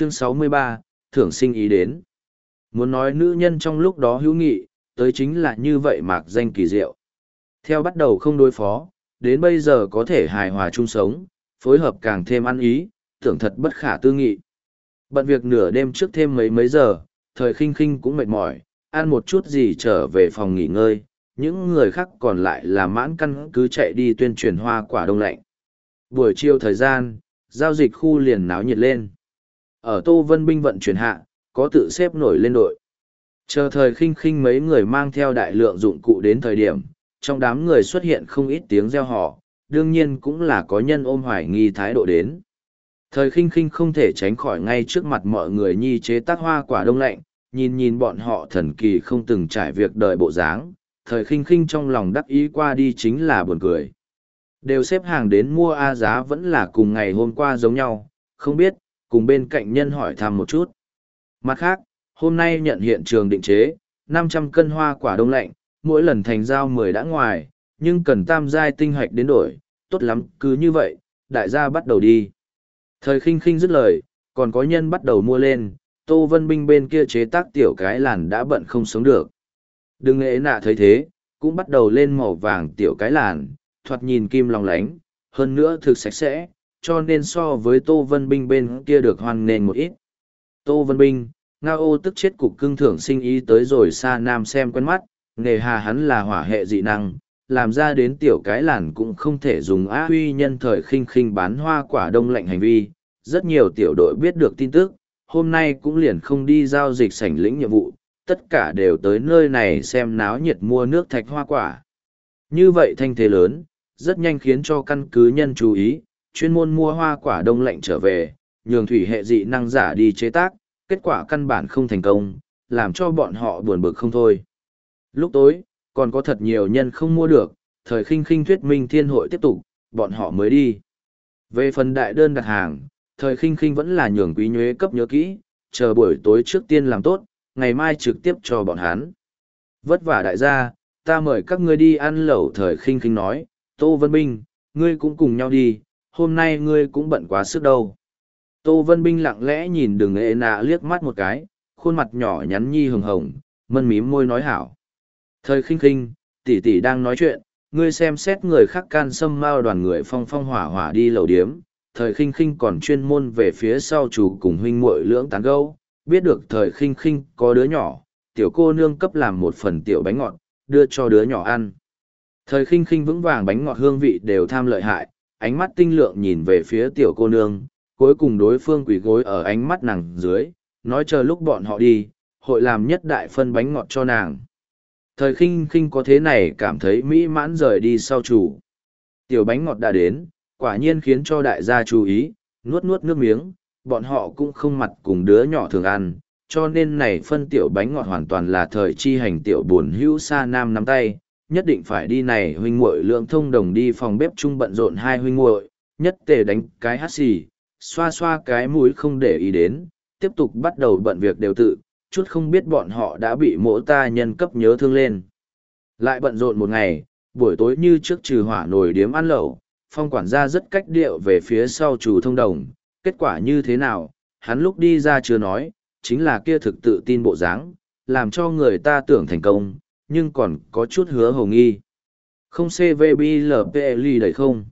chương 63, thưởng sinh ý đến. Muốn nói nữ nhân trong lúc đó hữu nghị, tới chính là như vậy mạc danh kỳ diệu. Theo bắt đầu không đối phó, đến bây giờ có thể hài hòa chung sống, phối hợp càng thêm ăn ý, tưởng thật bất khả tư nghị. Bận việc nửa đêm trước thêm mấy mấy giờ, thời khinh khinh cũng mệt mỏi, ăn một chút gì trở về phòng nghỉ ngơi, những người khác còn lại là mãn căn cứ chạy đi tuyên truyền hoa quả đông lạnh. Buổi chiều thời gian, giao dịch khu liền náo nhiệt lên. Ở Tô Vân binh vận chuyển hạ, có tự xếp nổi lên đội. Chờ thời khinh khinh mấy người mang theo đại lượng dụng cụ đến thời điểm, trong đám người xuất hiện không ít tiếng reo hò, đương nhiên cũng là có nhân ôm hoài nghi thái độ đến. Thời khinh khinh không thể tránh khỏi ngay trước mặt mọi người nhi chế tác hoa quả đông lạnh, nhìn nhìn bọn họ thần kỳ không từng trải việc đợi bộ dáng, thời khinh khinh trong lòng đắc ý qua đi chính là buồn cười. Đều xếp hàng đến mua A giá vẫn là cùng ngày hôm qua giống nhau, không biết, cùng bên cạnh nhân hỏi thăm một chút. Mặt khác, hôm nay nhận hiện trường định chế, 500 cân hoa quả đông lạnh, mỗi lần thành giao 10 đã ngoài, nhưng cần tam giai tinh hoạch đến đổi, tốt lắm, cứ như vậy, đại gia bắt đầu đi. Thời khinh khinh dứt lời, còn có nhân bắt đầu mua lên, Tô Vân Binh bên kia chế tác tiểu cái làn đã bận không sống được. Đừng nghệ nạ thấy thế, cũng bắt đầu lên màu vàng tiểu cái làn, thoạt nhìn kim lòng lánh, hơn nữa thực sạch sẽ, cho nên so với Tô Vân Binh bên kia được hoan nền một ít. Tô Vân Binh, Nga ô tức chết cục cưng thưởng sinh ý tới rồi xa nam xem quen mắt, nghề hà hắn là hỏa hệ dị năng, làm ra đến tiểu cái làn cũng không thể dùng á huy nhân thời khinh khinh bán hoa quả đông lạnh hành vi. Rất nhiều tiểu đội biết được tin tức, hôm nay cũng liền không đi giao dịch sảnh lĩnh nhiệm vụ, tất cả đều tới nơi này xem náo nhiệt mua nước thạch hoa quả. Như vậy thanh thế lớn, rất nhanh khiến cho căn cứ nhân chú ý, chuyên môn mua hoa quả đông lạnh trở về, nhường thủy hệ dị năng giả đi chế tác, kết quả căn bản không thành công, làm cho bọn họ buồn bực không thôi. Lúc tối, còn có thật nhiều nhân không mua được, thời khinh khinh thuyết minh thiên hội tiếp tục, bọn họ mới đi. Về phần đại đơn đặt hàng, thời khinh khinh vẫn là nhường quý nhuế cấp nhớ kỹ, chờ buổi tối trước tiên làm tốt, ngày mai trực tiếp cho bọn hắn. Vất vả đại gia, ta mời các ngươi đi ăn lẩu thời khinh khinh nói, Tô Vân Minh, ngươi cũng cùng nhau đi, hôm nay ngươi cũng bận quá sức đâu. Tô Vân Binh lặng lẽ nhìn đường ệ nạ liếc mắt một cái, khuôn mặt nhỏ nhắn nhi hồng hồng, mân mím môi nói hảo. Thời khinh khinh, tỷ tỷ đang nói chuyện, ngươi xem xét người khác can xâm mao đoàn người phong phong hỏa hỏa đi lầu điếm, thời khinh khinh còn chuyên môn về phía sau chủ cùng huynh muội lưỡng tán gâu, biết được thời khinh khinh có đứa nhỏ, tiểu cô nương cấp làm một phần tiểu bánh ngọt, đưa cho đứa nhỏ ăn. Thời khinh khinh vững vàng bánh ngọt hương vị đều tham lợi hại, ánh mắt tinh lượng nhìn về phía tiểu cô nương, cuối cùng đối phương quỳ gối ở ánh mắt nàng dưới, nói chờ lúc bọn họ đi, hội làm nhất đại phân bánh ngọt cho nàng. Thời khinh khinh có thế này cảm thấy mỹ mãn rời đi sau chủ. Tiểu bánh ngọt đã đến, quả nhiên khiến cho đại gia chú ý, nuốt nuốt nước miếng, bọn họ cũng không mặt cùng đứa nhỏ thường ăn, cho nên này phân tiểu bánh ngọt hoàn toàn là thời chi hành tiểu buồn hữu xa nam nắm tay, nhất định phải đi này huynh muội lượng thông đồng đi phòng bếp chung bận rộn hai huynh muội, nhất tề đánh cái hát xì, xoa xoa cái mũi không để ý đến, tiếp tục bắt đầu bận việc đều tự, chút không biết bọn họ đã bị mỗ ta nhân cấp nhớ thương lên. Lại bận rộn một ngày, buổi tối như trước trừ hỏa nồi điếm ăn lẩu, phong quản gia rất cách điệu về phía sau chủ thông đồng, kết quả như thế nào, hắn lúc đi ra chưa nói, chính là kia thực tự tin bộ dáng, làm cho người ta tưởng thành công, nhưng còn có chút hứa hồng nghi. Không CVBLPLI đầy không?